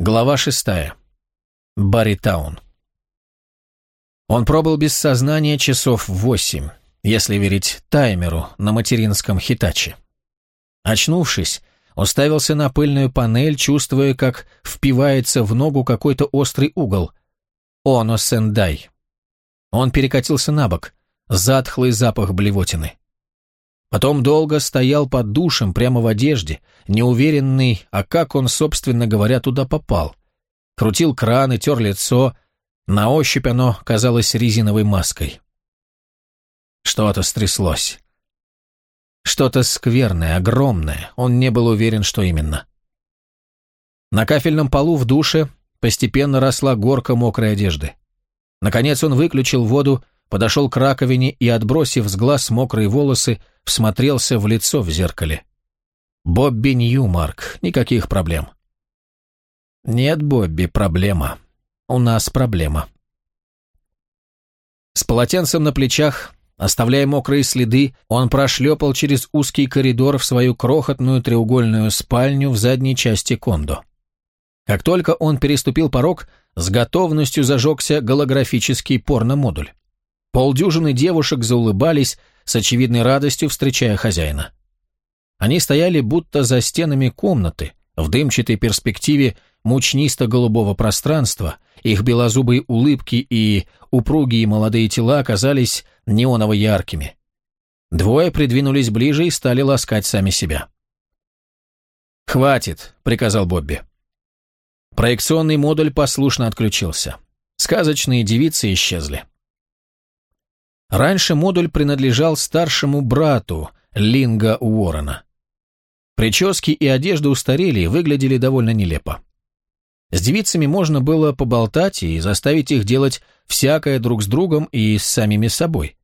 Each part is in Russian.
Глава шестая. Барритаун. Он пробыл без сознания часов восемь, если верить таймеру на материнском хитаче. Очнувшись, уставился на пыльную панель, чувствуя, как впивается в ногу какой-то острый угол. Оно Сендай. Он перекатился на бок, затхлый запах блевотины. Потом долго стоял под душем, прямо в одежде, неуверенный, а как он, собственно говоря, туда попал. Крутил краны, тер лицо, на ощупь оно казалось резиновой маской. Что-то стряслось. Что-то скверное, огромное, он не был уверен, что именно. На кафельном полу в душе постепенно росла горка мокрой одежды. Наконец он выключил воду, подошел к раковине и, отбросив с глаз мокрые волосы, всмотрелся в лицо в зеркале. Бобби Ньюмарк, никаких проблем. Нет, Бобби, проблема. У нас проблема. С полотенцем на плечах, оставляя мокрые следы, он прошлепал через узкий коридор в свою крохотную треугольную спальню в задней части кондо. Как только он переступил порог, с готовностью зажегся голографический порномодуль. Полдюжины девушек заулыбались, с очевидной радостью встречая хозяина. Они стояли будто за стенами комнаты, в дымчатой перспективе мучнисто-голубого пространства, их белозубые улыбки и упругие молодые тела оказались неоново-яркими. Двое придвинулись ближе и стали ласкать сами себя. «Хватит», — приказал Бобби. Проекционный модуль послушно отключился. Сказочные девицы исчезли. Раньше модуль принадлежал старшему брату Линга Уоррена. Прически и одежда устарели и выглядели довольно нелепо. С девицами можно было поболтать и заставить их делать всякое друг с другом и с самими собой.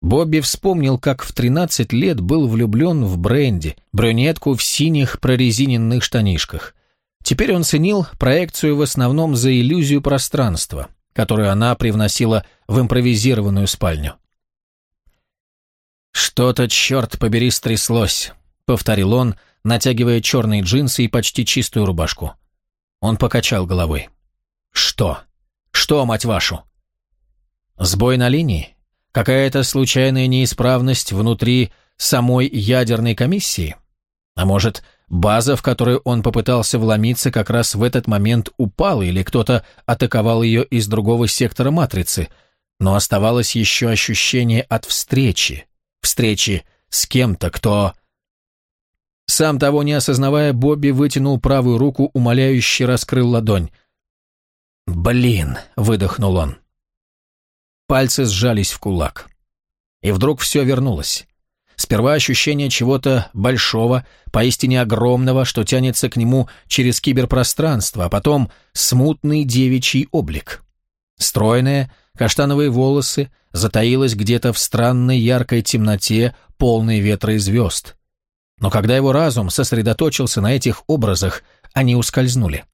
Бобби вспомнил, как в 13 лет был влюблен в Бренди, брюнетку в синих прорезиненных штанишках. Теперь он ценил проекцию в основном за иллюзию пространства, которую она привносила в импровизированную спальню. «Что-то, черт побери, стряслось», — повторил он, натягивая черные джинсы и почти чистую рубашку. Он покачал головой. «Что? Что, мать вашу?» «Сбой на линии? Какая-то случайная неисправность внутри самой ядерной комиссии? А может, База, в которую он попытался вломиться, как раз в этот момент упала, или кто-то атаковал ее из другого сектора матрицы, но оставалось еще ощущение от встречи. Встречи с кем-то, кто... Сам того не осознавая, Бобби вытянул правую руку, умоляюще раскрыл ладонь. «Блин!» — выдохнул он. Пальцы сжались в кулак. И вдруг все вернулось. Сперва ощущение чего-то большого, поистине огромного, что тянется к нему через киберпространство, а потом смутный девичий облик. Стройная, каштановые волосы, затаилась где-то в странной яркой темноте, полной ветра и звезд. Но когда его разум сосредоточился на этих образах, они ускользнули.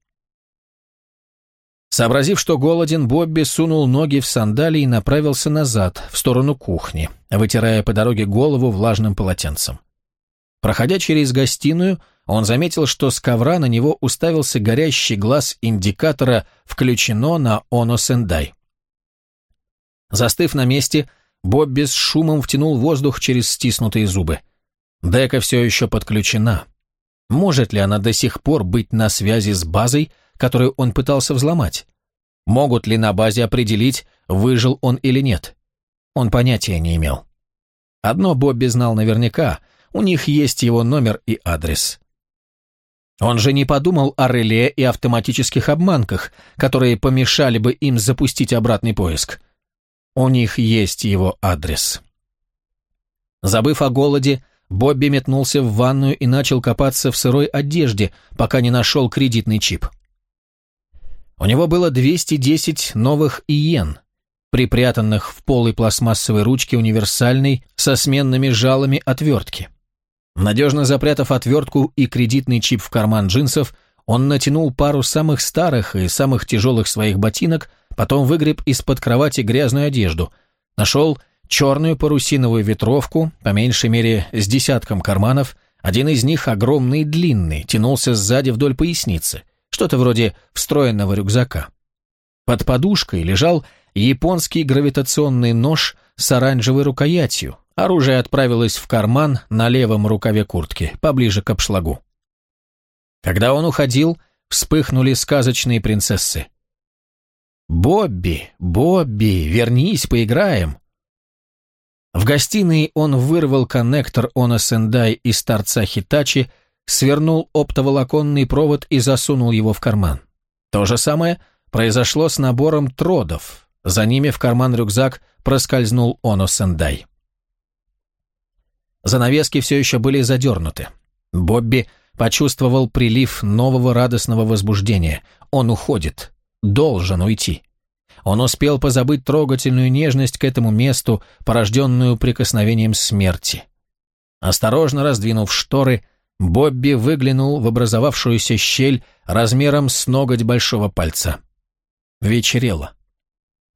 Сообразив, что голоден, Бобби сунул ноги в сандалии и направился назад, в сторону кухни, вытирая по дороге голову влажным полотенцем. Проходя через гостиную, он заметил, что с ковра на него уставился горящий глаз индикатора «Включено на Оно Сендай». Застыв на месте, Бобби с шумом втянул воздух через стиснутые зубы. Дека все еще подключена. Может ли она до сих пор быть на связи с базой, которую он пытался взломать? Могут ли на базе определить, выжил он или нет? Он понятия не имел. Одно Бобби знал наверняка, у них есть его номер и адрес. Он же не подумал о реле и автоматических обманках, которые помешали бы им запустить обратный поиск. У них есть его адрес. Забыв о голоде, Бобби метнулся в ванную и начал копаться в сырой одежде, пока не нашел кредитный чип. У него было 210 новых иен, припрятанных в полой пластмассовой ручке универсальной со сменными жалами отвертки. Надежно запрятав отвертку и кредитный чип в карман джинсов, он натянул пару самых старых и самых тяжелых своих ботинок, потом выгреб из-под кровати грязную одежду, нашел черную парусиновую ветровку, по меньшей мере с десятком карманов, один из них огромный и длинный, тянулся сзади вдоль поясницы, что-то вроде встроенного рюкзака. Под подушкой лежал японский гравитационный нож с оранжевой рукоятью. Оружие отправилось в карман на левом рукаве куртки, поближе к обшлагу. Когда он уходил, вспыхнули сказочные принцессы. «Бобби, Бобби, вернись, поиграем!» В гостиной он вырвал коннектор Она Сендай из торца Хитачи, свернул оптоволоконный провод и засунул его в карман. То же самое произошло с набором тродов. За ними в карман рюкзак проскользнул Оно Сендай. Занавески все еще были задернуты. Бобби почувствовал прилив нового радостного возбуждения. Он уходит. Должен уйти. Он успел позабыть трогательную нежность к этому месту, порожденную прикосновением смерти. Осторожно раздвинув шторы, Бобби выглянул в образовавшуюся щель размером с ноготь большого пальца. Вечерело.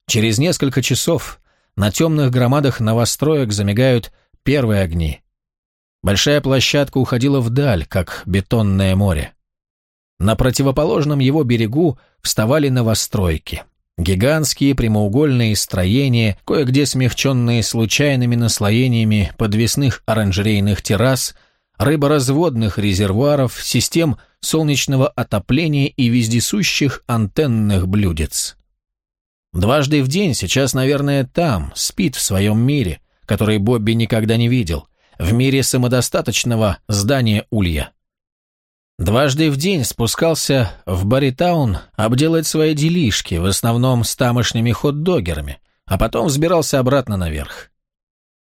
Через несколько часов на темных громадах новостроек замигают первые огни. Большая площадка уходила вдаль, как бетонное море. На противоположном его берегу вставали новостройки. Гигантские прямоугольные строения, кое-где смягченные случайными наслоениями подвесных оранжерейных террас, рыборазводных резервуаров, систем солнечного отопления и вездесущих антенных блюдец. Дважды в день сейчас, наверное, там, спит в своем мире, который Бобби никогда не видел, в мире самодостаточного здания Улья. Дважды в день спускался в Баритаун обделать свои делишки, в основном с тамошними хот-догерами, а потом взбирался обратно наверх.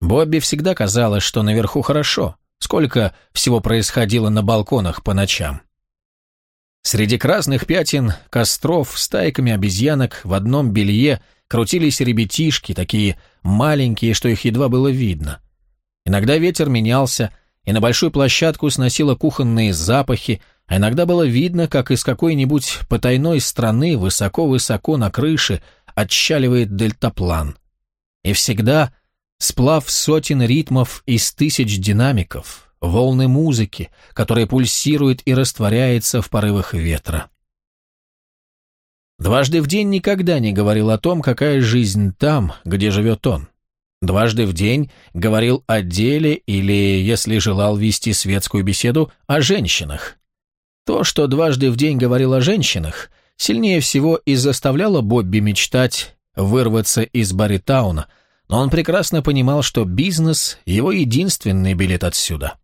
Бобби всегда казалось, что наверху хорошо, сколько всего происходило на балконах по ночам. Среди красных пятен костров стайками обезьянок в одном белье крутились ребятишки, такие маленькие, что их едва было видно. Иногда ветер менялся, и на большую площадку сносило кухонные запахи, а иногда было видно, как из какой-нибудь потайной страны высоко-высоко на крыше отчаливает дельтаплан. И всегда сплав сотен ритмов из тысяч динамиков, волны музыки, которая пульсирует и растворяется в порывах ветра. Дважды в день никогда не говорил о том, какая жизнь там, где живет он. Дважды в день говорил о деле или, если желал вести светскую беседу, о женщинах. То, что дважды в день говорил о женщинах, сильнее всего и заставляло Бобби мечтать вырваться из Баритауна, но он прекрасно понимал, что бизнес – его единственный билет отсюда.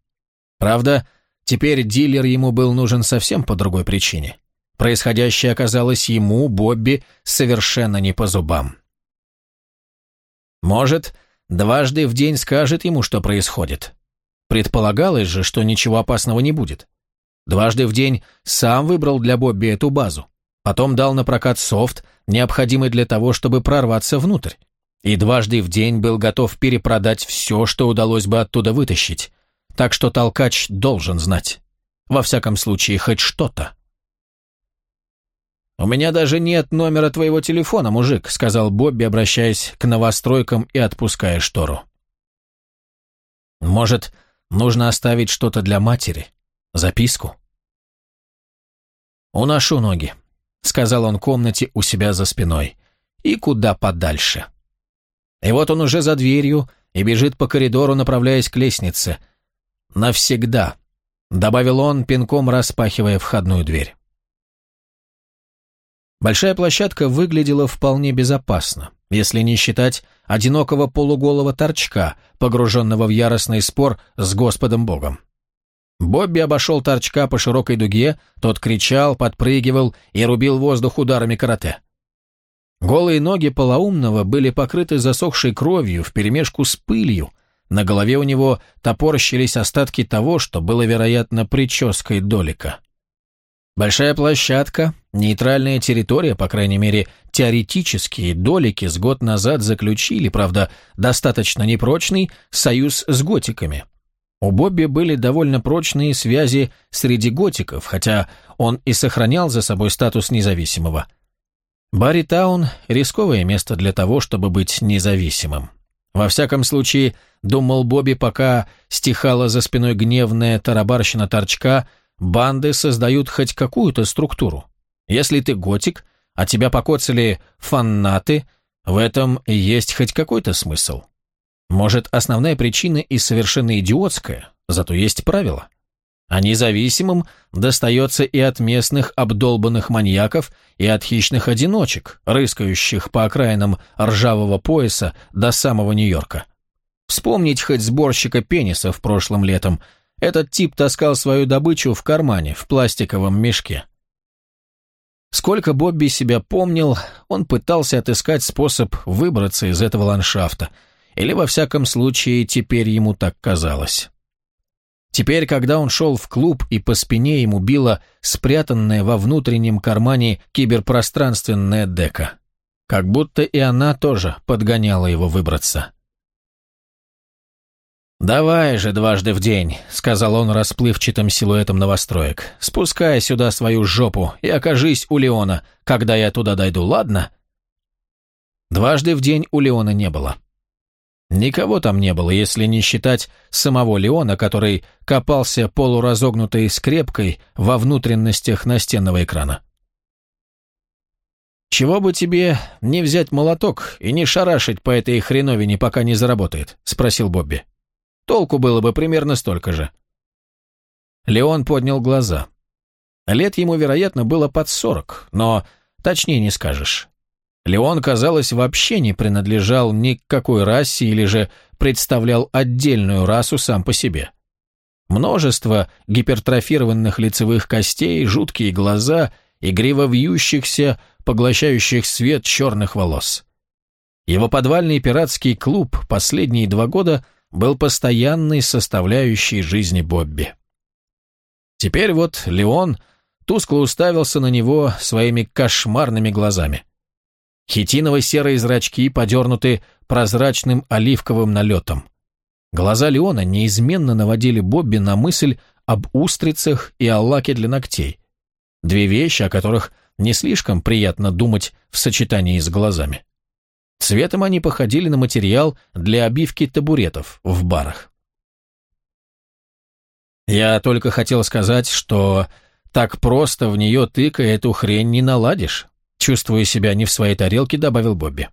Правда, теперь дилер ему был нужен совсем по другой причине. Происходящее оказалось ему, Бобби, совершенно не по зубам. Может, дважды в день скажет ему, что происходит. Предполагалось же, что ничего опасного не будет. Дважды в день сам выбрал для Бобби эту базу. Потом дал на прокат софт, необходимый для того, чтобы прорваться внутрь. И дважды в день был готов перепродать все, что удалось бы оттуда вытащить. Так что толкач должен знать. Во всяком случае, хоть что-то. «У меня даже нет номера твоего телефона, мужик», — сказал Бобби, обращаясь к новостройкам и отпуская штору. «Может, нужно оставить что-то для матери? Записку?» «Уношу ноги», — сказал он комнате у себя за спиной. «И куда подальше». И вот он уже за дверью и бежит по коридору, направляясь к лестнице. «Навсегда», — добавил он, пинком распахивая входную дверь. Большая площадка выглядела вполне безопасно, если не считать одинокого полуголого торчка, погруженного в яростный спор с Господом Богом. Бобби обошел торчка по широкой дуге, тот кричал, подпрыгивал и рубил воздух ударами карате. Голые ноги полоумного были покрыты засохшей кровью вперемешку с пылью, на голове у него топорщились остатки того, что было, вероятно, прической Долика. Большая площадка, нейтральная территория, по крайней мере, теоретические долики с год назад заключили, правда, достаточно непрочный, союз с готиками. У Бобби были довольно прочные связи среди готиков, хотя он и сохранял за собой статус независимого. Барритаун – рисковое место для того, чтобы быть независимым. Во всяком случае, думал Бобби, пока стихала за спиной гневная тарабарщина торчка – банды создают хоть какую-то структуру. Если ты готик, а тебя покоцали фанаты, в этом есть хоть какой-то смысл. Может, основная причина и совершенно идиотская, зато есть правило. А независимым достается и от местных обдолбанных маньяков, и от хищных одиночек, рыскающих по окраинам ржавого пояса до самого Нью-Йорка. Вспомнить хоть сборщика пениса в прошлом летом. Этот тип таскал свою добычу в кармане, в пластиковом мешке. Сколько Бобби себя помнил, он пытался отыскать способ выбраться из этого ландшафта, или, во всяком случае, теперь ему так казалось. Теперь, когда он шел в клуб и по спине ему била спрятанная во внутреннем кармане киберпространственная дека. Как будто и она тоже подгоняла его выбраться. «Давай же дважды в день», — сказал он расплывчатым силуэтом новостроек. «Спускай сюда свою жопу и окажись у Леона, когда я туда дойду, ладно?» Дважды в день у Леона не было. Никого там не было, если не считать самого Леона, который копался полуразогнутой скрепкой во внутренностях настенного экрана. «Чего бы тебе не взять молоток и не шарашить по этой хреновине, пока не заработает?» — спросил Бобби. Толку было бы примерно столько же. Леон поднял глаза. Лет ему, вероятно, было под сорок, но точнее не скажешь. Леон, казалось, вообще не принадлежал ни к какой расе или же представлял отдельную расу сам по себе. Множество гипертрофированных лицевых костей, жуткие глаза, игриво вьющихся, поглощающих свет черных волос. Его подвальный пиратский клуб последние два года был постоянной составляющей жизни Бобби. Теперь вот Леон тускло уставился на него своими кошмарными глазами. Хитиново-серые зрачки подернуты прозрачным оливковым налетом. Глаза Леона неизменно наводили Бобби на мысль об устрицах и о лаке для ногтей. Две вещи, о которых не слишком приятно думать в сочетании с глазами. Цветом они походили на материал для обивки табуретов в барах. Я только хотел сказать, что так просто в нее тыкая эту хрень не наладишь. Чувствуя себя не в своей тарелке, добавил Бобби.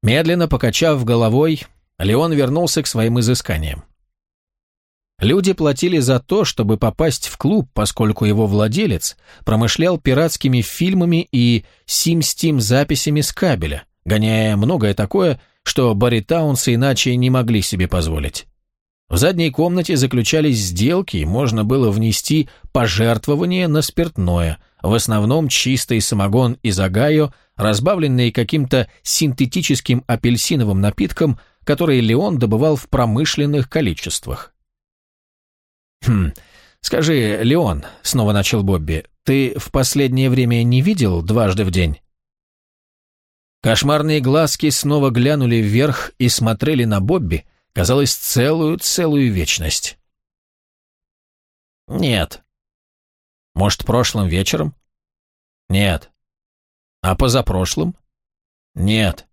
Медленно покачав головой, Леон вернулся к своим изысканиям. Люди платили за то, чтобы попасть в клуб, поскольку его владелец промышлял пиратскими фильмами и сим-стим записями с кабеля, гоняя многое такое, что баритаунсы иначе не могли себе позволить. В задней комнате заключались сделки, и можно было внести пожертвование на спиртное, в основном чистый самогон из Огайо, разбавленный каким-то синтетическим апельсиновым напитком, который Леон добывал в промышленных количествах. «Хм, скажи, Леон», — снова начал Бобби, — «ты в последнее время не видел дважды в день?» Кошмарные глазки снова глянули вверх и смотрели на Бобби, казалось, целую-целую вечность. «Нет». «Может, прошлым вечером?» «Нет». «А позапрошлым?» «Нет».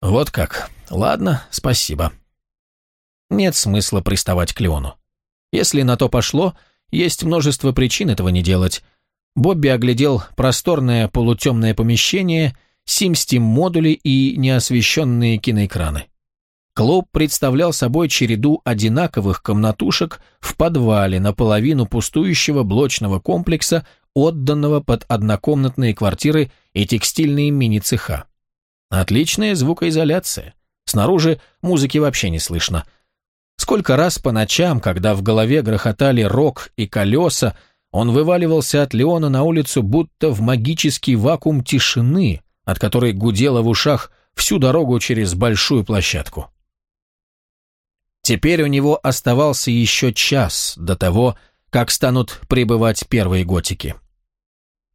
«Вот как. Ладно, спасибо». Нет смысла приставать к Леону. Если на то пошло, есть множество причин этого не делать. Бобби оглядел просторное полутемное помещение, сим-стим-модули и неосвещенные киноэкраны. Клуб представлял собой череду одинаковых комнатушек в подвале наполовину пустующего блочного комплекса, отданного под однокомнатные квартиры и текстильные мини-цеха. Отличная звукоизоляция. Снаружи музыки вообще не слышно – Сколько раз по ночам, когда в голове грохотали рог и колеса, он вываливался от Леона на улицу, будто в магический вакуум тишины, от которой гудело в ушах всю дорогу через большую площадку. Теперь у него оставался еще час до того, как станут прибывать первые готики.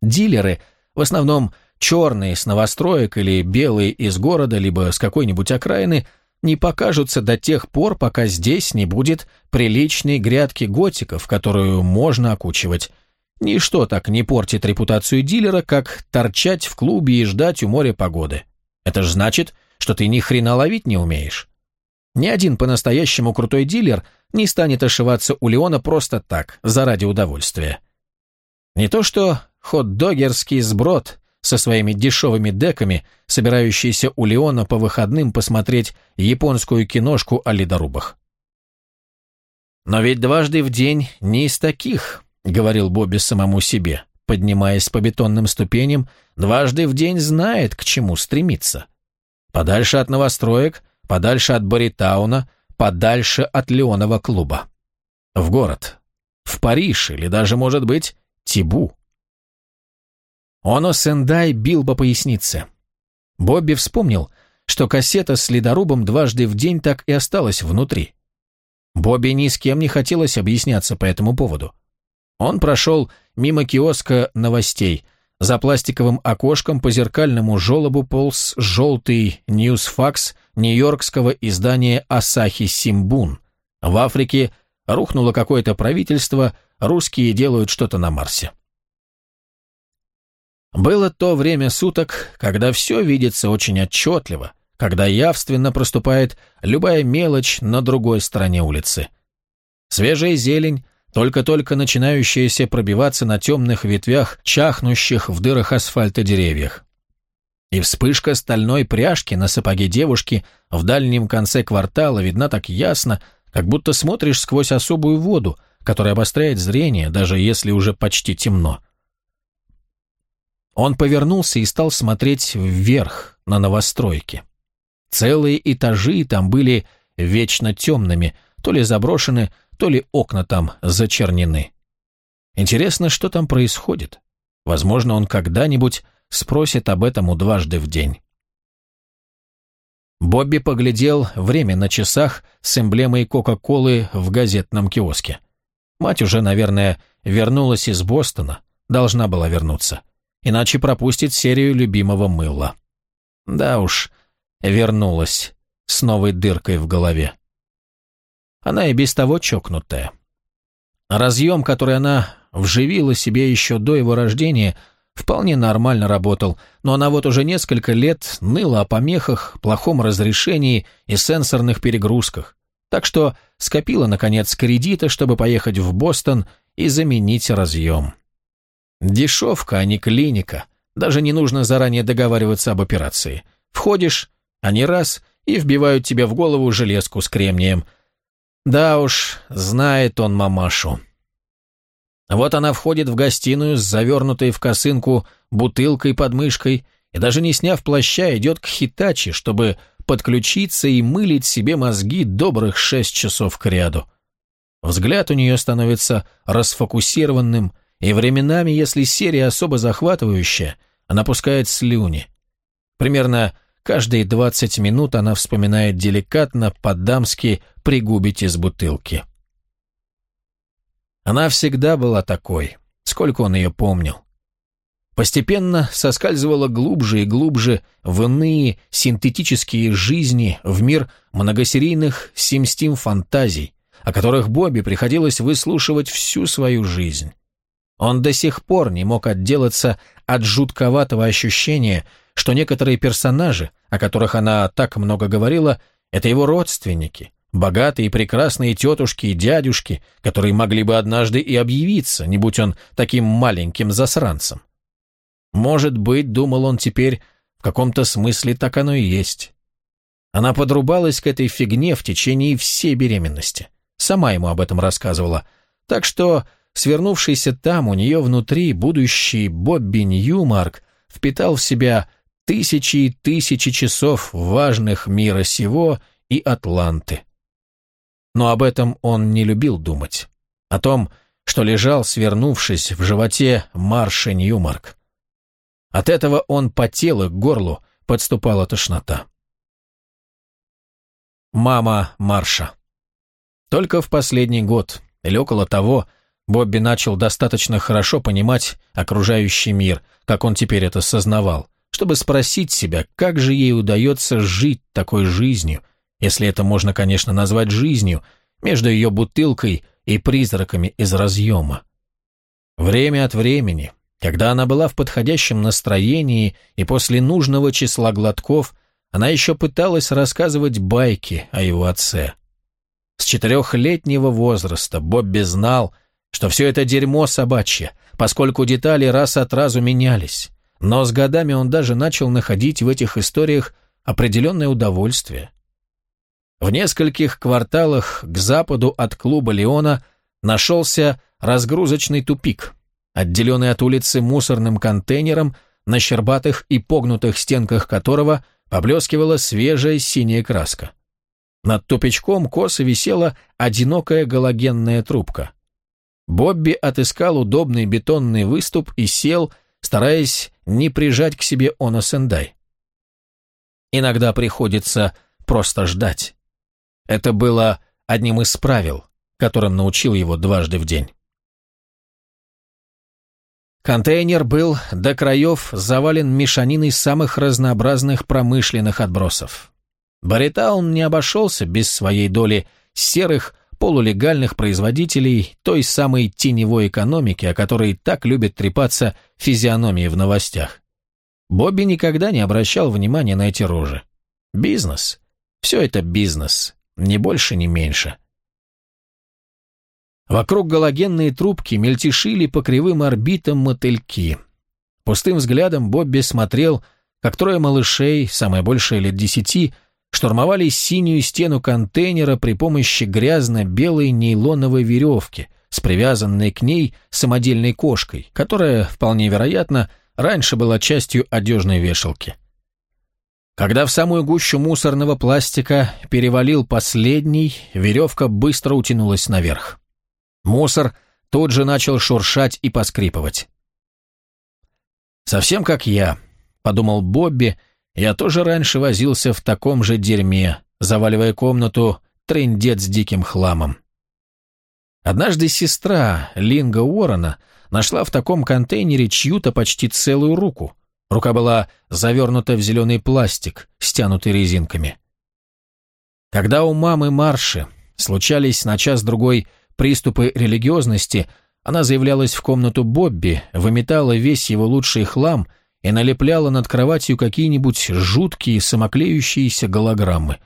Дилеры, в основном черные с новостроек или белые из города, либо с какой-нибудь окраины – не покажутся до тех пор, пока здесь не будет приличной грядки готиков, которую можно окучивать. Ничто так не портит репутацию дилера, как торчать в клубе и ждать у моря погоды. Это ж значит, что ты ни хрена ловить не умеешь. Ни один по-настоящему крутой дилер не станет ошиваться у Леона просто так, заради удовольствия. Не то что хот-догерский сброд со своими дешевыми деками, собирающийся у Леона по выходным посмотреть японскую киношку о ледорубах. «Но ведь дважды в день не из таких», — говорил Бобби самому себе, поднимаясь по бетонным ступеням, дважды в день знает, к чему стремиться. Подальше от новостроек, подальше от Баритауна, подальше от Леонова клуба. В город. В Париж или даже, может быть, Тибу. Оно Сендай бил по пояснице. Бобби вспомнил, что кассета с ледорубом дважды в день так и осталась внутри. Бобби ни с кем не хотелось объясняться по этому поводу. Он прошел мимо киоска новостей. За пластиковым окошком по зеркальному желобу полз желтый ньюсфакс нью-йоркского издания «Асахи Симбун». В Африке рухнуло какое-то правительство, русские делают что-то на Марсе. Было то время суток, когда все видится очень отчетливо, когда явственно проступает любая мелочь на другой стороне улицы. Свежая зелень, только-только начинающаяся пробиваться на темных ветвях, чахнущих в дырах асфальта деревьях. И вспышка стальной пряжки на сапоге девушки в дальнем конце квартала видна так ясно, как будто смотришь сквозь особую воду, которая обостряет зрение, даже если уже почти темно. Он повернулся и стал смотреть вверх, на новостройки. Целые этажи там были вечно темными, то ли заброшены, то ли окна там зачернены. Интересно, что там происходит. Возможно, он когда-нибудь спросит об этом у дважды в день. Бобби поглядел время на часах с эмблемой Кока-Колы в газетном киоске. Мать уже, наверное, вернулась из Бостона, должна была вернуться, иначе пропустит серию любимого мыла. Да уж, вернулась с новой дыркой в голове. Она и без того чокнутая. Разъем, который она вживила себе еще до его рождения, вполне нормально работал, но она вот уже несколько лет ныла о помехах, плохом разрешении и сенсорных перегрузках, так что скопила, наконец, кредита, чтобы поехать в Бостон и заменить разъем. Дешевка, а не клиника. Даже не нужно заранее договариваться об операции. Входишь, они раз, и вбивают тебе в голову железку с кремнием – да уж, знает он мамашу. Вот она входит в гостиную с завернутой в косынку бутылкой под мышкой и даже не сняв плаща идет к Хитачи, чтобы подключиться и мылить себе мозги добрых шесть часов к ряду. Взгляд у нее становится расфокусированным, и временами, если серия особо захватывающая, она пускает слюни. Примерно Каждые двадцать минут она вспоминает деликатно, по-дамски пригубить из бутылки. Она всегда была такой, сколько он ее помнил. Постепенно соскальзывала глубже и глубже в иные синтетические жизни, в мир многосерийных симстим фантазий, о которых Бобби приходилось выслушивать всю свою жизнь. Он до сих пор не мог отделаться от жутковатого ощущения, что некоторые персонажи, о которых она так много говорила, это его родственники, богатые и прекрасные тетушки и дядюшки, которые могли бы однажды и объявиться, не будь он таким маленьким засранцем. Может быть, думал он теперь, в каком-то смысле так оно и есть. Она подрубалась к этой фигне в течение всей беременности. Сама ему об этом рассказывала. Так что, свернувшийся там у нее внутри, будущий Бобби Ньюмарк впитал в себя тысячи и тысячи часов важных мира сего и Атланты. Но об этом он не любил думать. О том, что лежал, свернувшись в животе Марши Ньюмарк. От этого он потел и к горлу подступала тошнота. Мама Марша. Только в последний год, или около того, Бобби начал достаточно хорошо понимать окружающий мир, как он теперь это сознавал, чтобы спросить себя, как же ей удается жить такой жизнью, если это можно, конечно, назвать жизнью, между ее бутылкой и призраками из разъема. Время от времени, когда она была в подходящем настроении и после нужного числа глотков, она еще пыталась рассказывать байки о его отце. С четырехлетнего возраста Бобби знал, что все это дерьмо собачье, поскольку детали раз от разу менялись, но с годами он даже начал находить в этих историях определенное удовольствие. В нескольких кварталах к западу от клуба Леона нашелся разгрузочный тупик, отделенный от улицы мусорным контейнером, на щербатых и погнутых стенках которого поблескивала свежая синяя краска. Над тупичком косо висела одинокая галогенная трубка. Бобби отыскал удобный бетонный выступ и сел, стараясь не прижать к себе Оно Сендай. Иногда приходится просто ждать. Это было одним из правил, которым научил его дважды в день. Контейнер был до краев завален мешаниной самых разнообразных промышленных отбросов. Баритаун не обошелся без своей доли серых, полулегальных производителей той самой теневой экономики, о которой так любят трепаться физиономии в новостях. Бобби никогда не обращал внимания на эти рожи. Бизнес. Все это бизнес. Ни больше, ни меньше. Вокруг галогенные трубки мельтешили по кривым орбитам мотыльки. Пустым взглядом Бобби смотрел, как трое малышей, самое большее лет десяти, штурмовали синюю стену контейнера при помощи грязно-белой нейлоновой веревки с привязанной к ней самодельной кошкой, которая, вполне вероятно, раньше была частью одежной вешалки. Когда в самую гущу мусорного пластика перевалил последний, веревка быстро утянулась наверх. Мусор тут же начал шуршать и поскрипывать. «Совсем как я», — подумал Бобби, — «я тоже раньше возился в таком же дерьме, заваливая комнату трындец с диким хламом». Однажды сестра Линга Уоррена нашла в таком контейнере чью-то почти целую руку — Рука была завернута в зеленый пластик, стянутый резинками. Когда у мамы Марши случались на час-другой приступы религиозности, она заявлялась в комнату Бобби, выметала весь его лучший хлам и налепляла над кроватью какие-нибудь жуткие самоклеющиеся голограммы.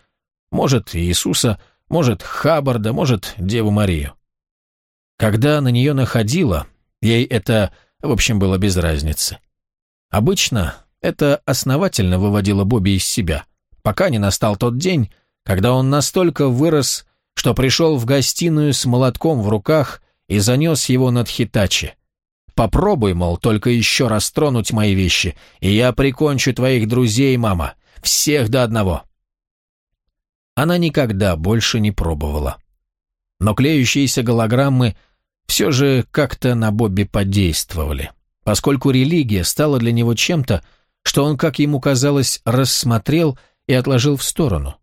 Может, Иисуса, может, Хаббарда, может, Деву Марию. Когда на нее находила, ей это, в общем, было без разницы. Обычно это основательно выводило Бобби из себя, пока не настал тот день, когда он настолько вырос, что пришел в гостиную с молотком в руках и занес его над Хитачи. «Попробуй, мол, только еще раз тронуть мои вещи, и я прикончу твоих друзей, мама, всех до одного». Она никогда больше не пробовала. Но клеющиеся голограммы все же как-то на Бобби подействовали поскольку религия стала для него чем-то, что он, как ему казалось, рассмотрел и отложил в сторону.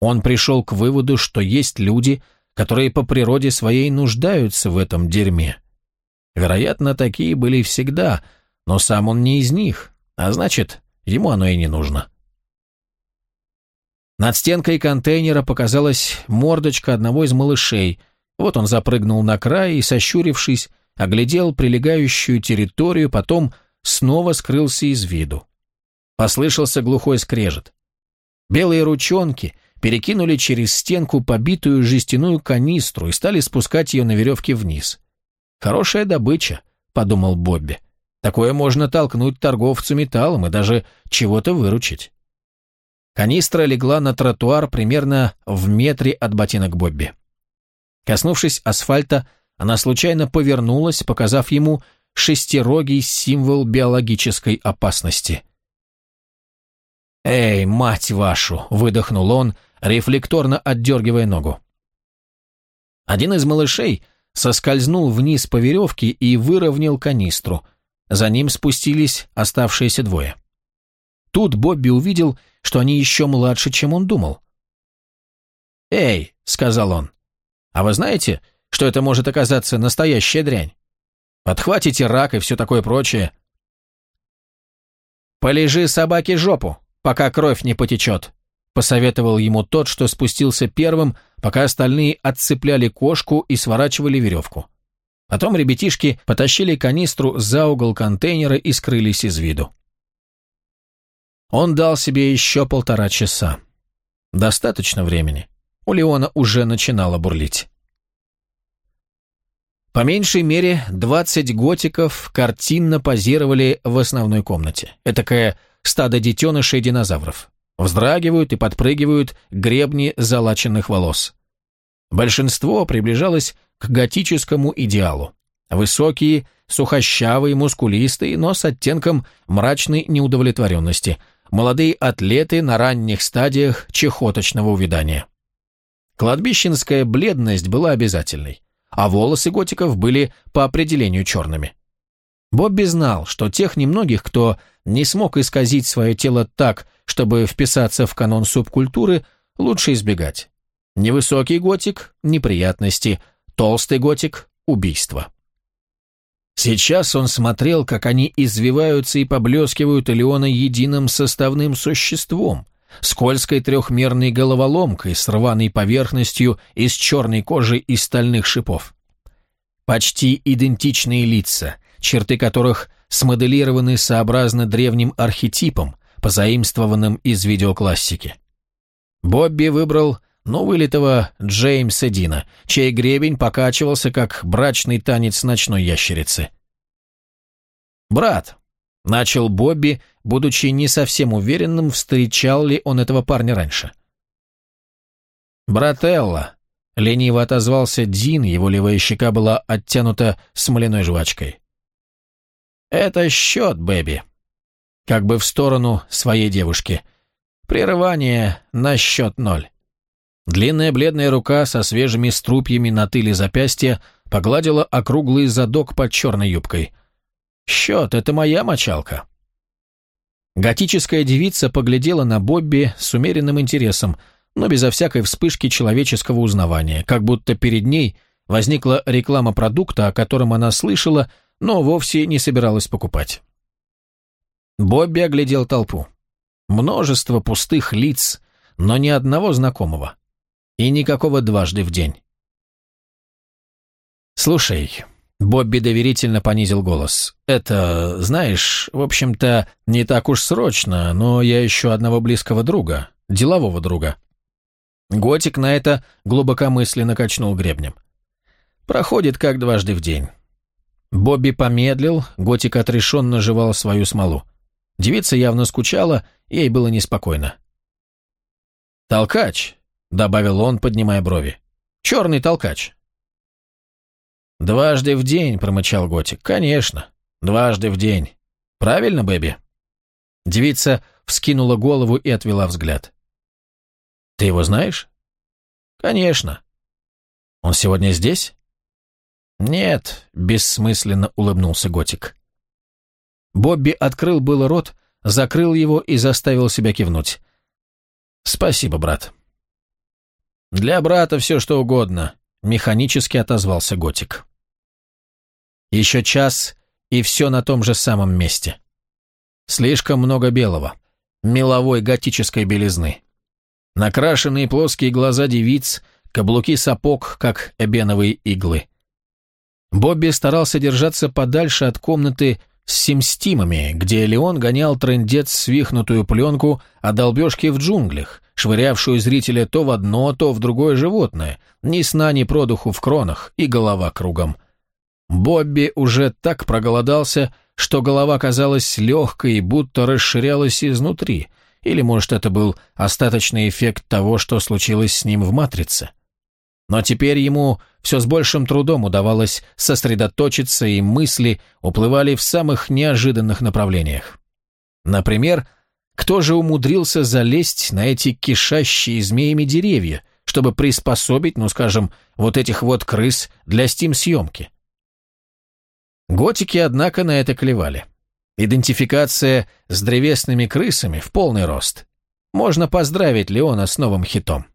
Он пришел к выводу, что есть люди, которые по природе своей нуждаются в этом дерьме. Вероятно, такие были всегда, но сам он не из них, а значит, ему оно и не нужно. Над стенкой контейнера показалась мордочка одного из малышей. Вот он запрыгнул на край и, сощурившись, оглядел прилегающую территорию, потом снова скрылся из виду. Послышался глухой скрежет. Белые ручонки перекинули через стенку побитую жестяную канистру и стали спускать ее на веревке вниз. «Хорошая добыча», — подумал Бобби. «Такое можно толкнуть торговцу металлом и даже чего-то выручить». Канистра легла на тротуар примерно в метре от ботинок Бобби. Коснувшись асфальта, она случайно повернулась, показав ему шестирогий символ биологической опасности. «Эй, мать вашу!» — выдохнул он, рефлекторно отдергивая ногу. Один из малышей соскользнул вниз по веревке и выровнял канистру. За ним спустились оставшиеся двое. Тут Бобби увидел, что они еще младше, чем он думал. «Эй!» — сказал он. «А вы знаете, что это может оказаться настоящая дрянь. Подхватите рак и все такое прочее. «Полежи собаке жопу, пока кровь не потечет», посоветовал ему тот, что спустился первым, пока остальные отцепляли кошку и сворачивали веревку. Потом ребятишки потащили канистру за угол контейнера и скрылись из виду. Он дал себе еще полтора часа. Достаточно времени. У Леона уже начинало бурлить. По меньшей мере, 20 готиков картинно позировали в основной комнате. Этакое стадо детенышей динозавров. Вздрагивают и подпрыгивают гребни залаченных волос. Большинство приближалось к готическому идеалу. Высокие, сухощавые, мускулистые, но с оттенком мрачной неудовлетворенности. Молодые атлеты на ранних стадиях чехоточного увядания. Кладбищенская бледность была обязательной а волосы готиков были по определению черными. Бобби знал, что тех немногих, кто не смог исказить свое тело так, чтобы вписаться в канон субкультуры, лучше избегать. Невысокий готик – неприятности, толстый готик – убийство. Сейчас он смотрел, как они извиваются и поблескивают Элеона единым составным существом, скользкой трехмерной головоломкой с рваной поверхностью из черной кожи и стальных шипов. Почти идентичные лица, черты которых смоделированы сообразно древним архетипом, позаимствованным из видеоклассики. Бобби выбрал новылитого Джеймса Дина, чей гребень покачивался, как брачный танец ночной ящерицы. «Брат», — начал Бобби, — будучи не совсем уверенным, встречал ли он этого парня раньше. «Брателла», — лениво отозвался Дин, его левая щека была оттянута смоляной жвачкой. «Это счет, Бэби», как бы в сторону своей девушки. Прерывание на счет ноль. Длинная бледная рука со свежими струпьями на тыле запястья погладила округлый задок под черной юбкой. «Счет — это моя мочалка». Готическая девица поглядела на Бобби с умеренным интересом, но безо всякой вспышки человеческого узнавания, как будто перед ней возникла реклама продукта, о котором она слышала, но вовсе не собиралась покупать. Бобби оглядел толпу. Множество пустых лиц, но ни одного знакомого. И никакого дважды в день. «Слушай, Бобби доверительно понизил голос. «Это, знаешь, в общем-то, не так уж срочно, но я ищу одного близкого друга, делового друга». Готик на это глубокомысленно качнул гребнем. «Проходит как дважды в день». Бобби помедлил, Готик отрешенно жевал свою смолу. Девица явно скучала, ей было неспокойно. «Толкач», — добавил он, поднимая брови. «Черный толкач. «Дважды в день», — промычал Готик. «Конечно, дважды в день. Правильно, Бэби?» Девица вскинула голову и отвела взгляд. «Ты его знаешь?» «Конечно». «Он сегодня здесь?» «Нет», — бессмысленно улыбнулся Готик. Бобби открыл было рот, закрыл его и заставил себя кивнуть. «Спасибо, брат». «Для брата все что угодно», Механически отозвался Готик. Еще час, и все на том же самом месте. Слишком много белого, меловой готической белизны. Накрашенные плоские глаза девиц, каблуки сапог, как эбеновые иглы. Бобби старался держаться подальше от комнаты с симстимами, где Леон гонял трындец свихнутую пленку о долбежке в джунглях, швырявшую зрителя то в одно, то в другое животное, ни сна, ни продуху в кронах, и голова кругом. Бобби уже так проголодался, что голова казалась легкой будто расширялась изнутри, или, может, это был остаточный эффект того, что случилось с ним в «Матрице». Но теперь ему все с большим трудом удавалось сосредоточиться, и мысли уплывали в самых неожиданных направлениях. Например, кто же умудрился залезть на эти кишащие змеями деревья, чтобы приспособить, ну скажем, вот этих вот крыс для стим-съемки? Готики, однако, на это клевали. Идентификация с древесными крысами в полный рост. Можно поздравить Леона с новым хитом.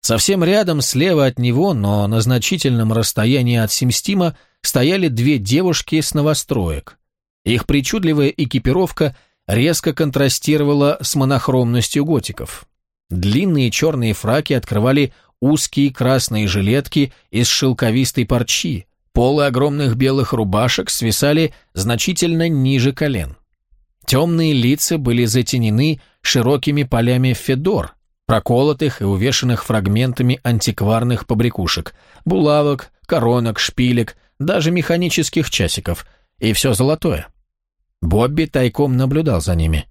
Совсем рядом, слева от него, но на значительном расстоянии от Симстима, стояли две девушки с новостроек. Их причудливая экипировка резко контрастировала с монохромностью готиков. Длинные черные фраки открывали узкие красные жилетки из шелковистой парчи, полы огромных белых рубашек свисали значительно ниже колен. Темные лица были затенены широкими полями федор, проколотых и увешанных фрагментами антикварных побрякушек, булавок, коронок, шпилек, даже механических часиков, и все золотое. Бобби тайком наблюдал за ними.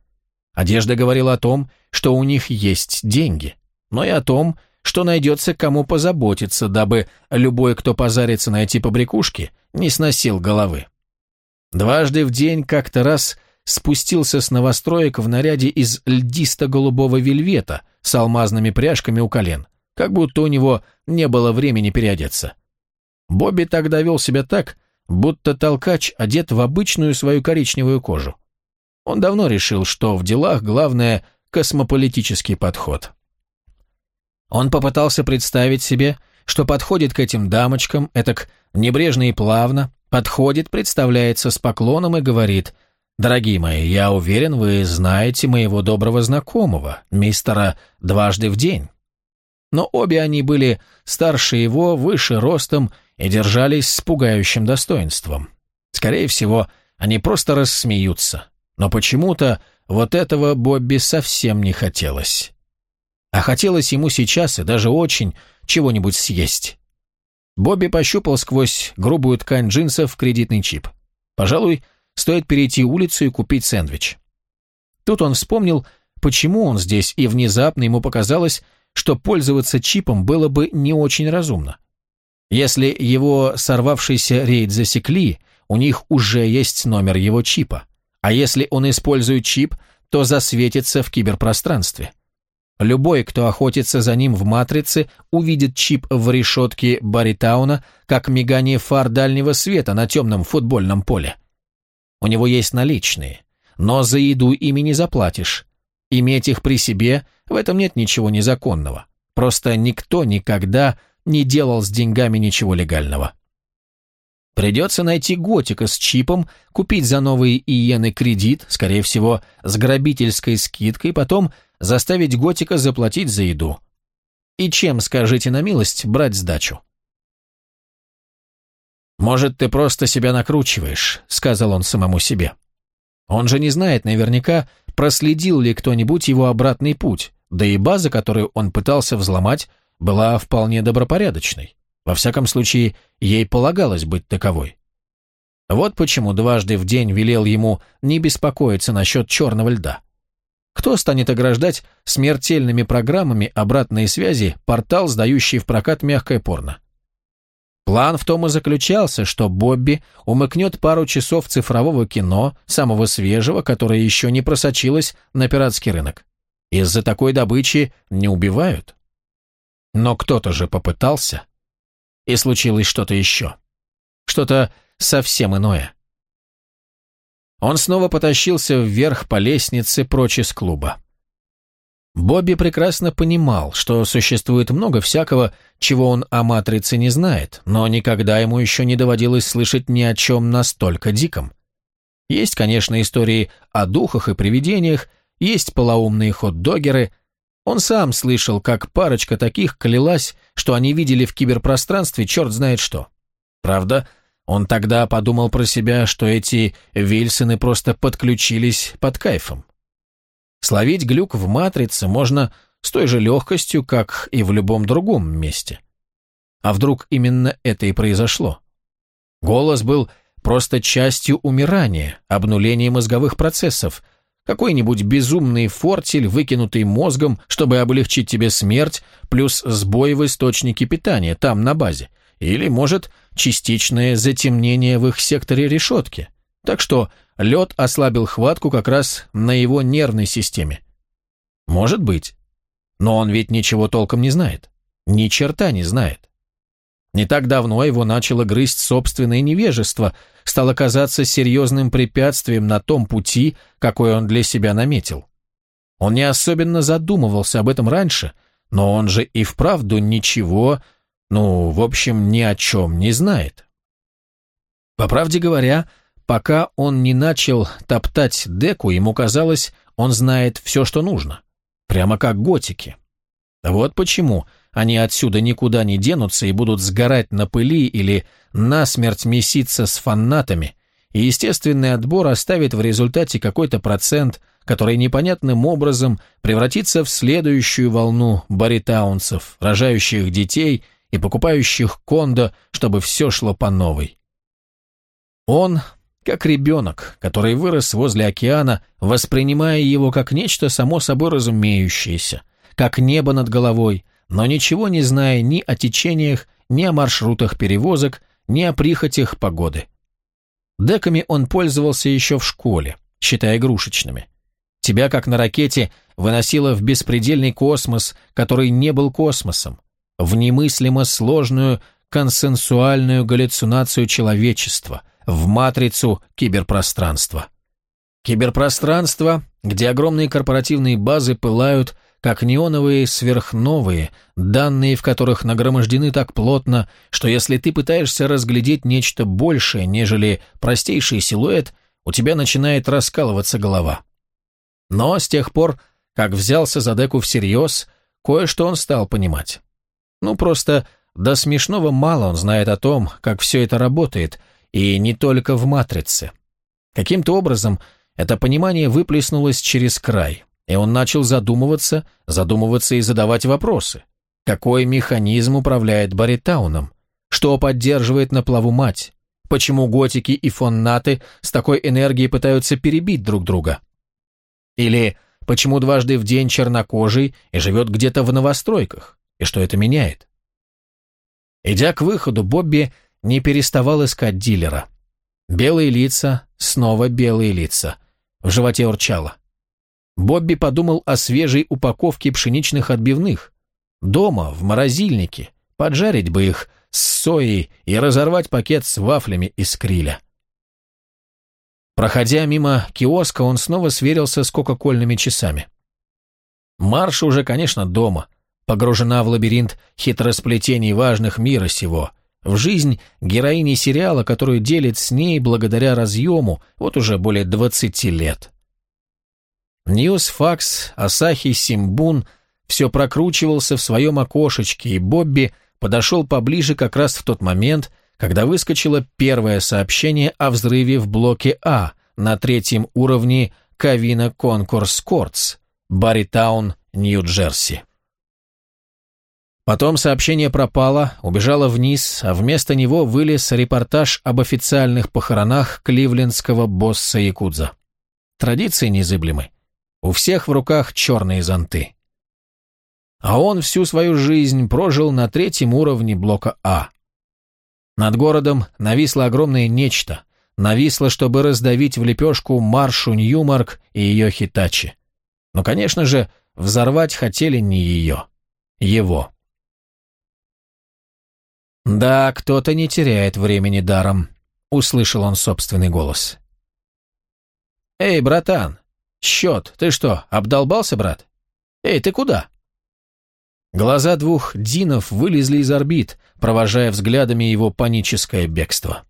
Одежда говорила о том, что у них есть деньги, но и о том, что найдется кому позаботиться, дабы любой, кто позарится на эти побрякушки, не сносил головы. Дважды в день как-то раз спустился с новостроек в наряде из льдисто-голубого вельвета с алмазными пряжками у колен, как будто у него не было времени переодеться. Бобби тогда вел себя так, будто толкач одет в обычную свою коричневую кожу. Он давно решил, что в делах главное – космополитический подход. Он попытался представить себе, что подходит к этим дамочкам, этак небрежно и плавно, подходит, представляется с поклоном и говорит – «Дорогие мои, я уверен, вы знаете моего доброго знакомого, мистера Дважды в день». Но обе они были старше его, выше ростом и держались с пугающим достоинством. Скорее всего, они просто рассмеются. Но почему-то вот этого Бобби совсем не хотелось. А хотелось ему сейчас и даже очень чего-нибудь съесть. Бобби пощупал сквозь грубую ткань джинсов кредитный чип. Пожалуй, Стоит перейти улицу и купить сэндвич. Тут он вспомнил, почему он здесь, и внезапно ему показалось, что пользоваться чипом было бы не очень разумно. Если его сорвавшийся рейд засекли, у них уже есть номер его чипа. А если он использует чип, то засветится в киберпространстве. Любой, кто охотится за ним в «Матрице», увидит чип в решетке Баритауна, как мигание фар дальнего света на темном футбольном поле. У него есть наличные, но за еду ими не заплатишь. Иметь их при себе, в этом нет ничего незаконного. Просто никто никогда не делал с деньгами ничего легального. Придется найти готика с чипом, купить за новые иены кредит, скорее всего, с грабительской скидкой, потом заставить готика заплатить за еду. И чем, скажите на милость, брать сдачу? «Может, ты просто себя накручиваешь», — сказал он самому себе. Он же не знает наверняка, проследил ли кто-нибудь его обратный путь, да и база, которую он пытался взломать, была вполне добропорядочной. Во всяком случае, ей полагалось быть таковой. Вот почему дважды в день велел ему не беспокоиться насчет черного льда. Кто станет ограждать смертельными программами обратной связи портал, сдающий в прокат мягкое порно? План в том и заключался, что Бобби умыкнет пару часов цифрового кино, самого свежего, которое еще не просочилось на пиратский рынок. Из-за такой добычи не убивают. Но кто-то же попытался. И случилось что-то еще. Что-то совсем иное. Он снова потащился вверх по лестнице прочь из клуба. Бобби прекрасно понимал, что существует много всякого, чего он о «Матрице» не знает, но никогда ему еще не доводилось слышать ни о чем настолько диком. Есть, конечно, истории о духах и привидениях, есть полоумные хот-догеры. Он сам слышал, как парочка таких клялась, что они видели в киберпространстве черт знает что. Правда, он тогда подумал про себя, что эти Вильсоны просто подключились под кайфом. Словить глюк в матрице можно с той же легкостью, как и в любом другом месте. А вдруг именно это и произошло? Голос был просто частью умирания, обнуления мозговых процессов, какой-нибудь безумный фортель, выкинутый мозгом, чтобы облегчить тебе смерть, плюс сбой в источнике питания там, на базе, или, может, частичное затемнение в их секторе решетки. Так что лед ослабил хватку как раз на его нервной системе. Может быть. Но он ведь ничего толком не знает. Ни черта не знает. Не так давно его начало грызть собственное невежество, стало казаться серьезным препятствием на том пути, какой он для себя наметил. Он не особенно задумывался об этом раньше, но он же и вправду ничего, ну, в общем, ни о чем не знает. По правде говоря, Пока он не начал топтать деку, ему казалось, он знает все, что нужно. Прямо как готики. Вот почему они отсюда никуда не денутся и будут сгорать на пыли или насмерть меситься с фанатами, и естественный отбор оставит в результате какой-то процент, который непонятным образом превратится в следующую волну баритаунцев, рожающих детей и покупающих кондо, чтобы все шло по новой. Он, как ребенок, который вырос возле океана, воспринимая его как нечто само собой разумеющееся, как небо над головой, но ничего не зная ни о течениях, ни о маршрутах перевозок, ни о прихотях погоды. Деками он пользовался еще в школе, считая игрушечными. Тебя, как на ракете, выносило в беспредельный космос, который не был космосом, в немыслимо сложную консенсуальную галлюцинацию человечества, в матрицу киберпространства. Киберпространство, где огромные корпоративные базы пылают, как неоновые сверхновые, данные в которых нагромождены так плотно, что если ты пытаешься разглядеть нечто большее, нежели простейший силуэт, у тебя начинает раскалываться голова. Но с тех пор, как взялся за деку всерьез, кое-что он стал понимать. Ну, просто до смешного мало он знает о том, как все это работает, и не только в «Матрице». Каким-то образом это понимание выплеснулось через край, и он начал задумываться, задумываться и задавать вопросы. Какой механизм управляет Баритауном? Что поддерживает на плаву мать? Почему готики и фоннаты с такой энергией пытаются перебить друг друга? Или почему дважды в день чернокожий и живет где-то в новостройках? И что это меняет? Идя к выходу, Бобби не переставал искать дилера. Белые лица, снова белые лица. В животе урчало. Бобби подумал о свежей упаковке пшеничных отбивных. Дома, в морозильнике, поджарить бы их с соей и разорвать пакет с вафлями из криля. Проходя мимо киоска, он снова сверился с кока-кольными часами. Марша уже, конечно, дома, погружена в лабиринт хитросплетений важных мира сего, в жизнь героини сериала, которую делит с ней благодаря разъему вот уже более 20 лет. Ньюсфакс, Асахи, Симбун все прокручивался в своем окошечке, и Бобби подошел поближе как раз в тот момент, когда выскочило первое сообщение о взрыве в блоке А на третьем уровне Ковина Конкорс Кортс, Барритаун, Нью-Джерси. Потом сообщение пропало, убежало вниз, а вместо него вылез репортаж об официальных похоронах кливлендского босса Якудза. Традиции незыблемы. У всех в руках черные зонты. А он всю свою жизнь прожил на третьем уровне блока А. Над городом нависло огромное нечто, нависло, чтобы раздавить в лепешку Маршу Ньюмарк и ее Хитачи. Но, конечно же, взорвать хотели не ее, его. «Да, кто-то не теряет времени даром», — услышал он собственный голос. «Эй, братан, «Счет, ты что, обдолбался, брат? Эй, ты куда?» Глаза двух Динов вылезли из орбит, провожая взглядами его паническое бегство.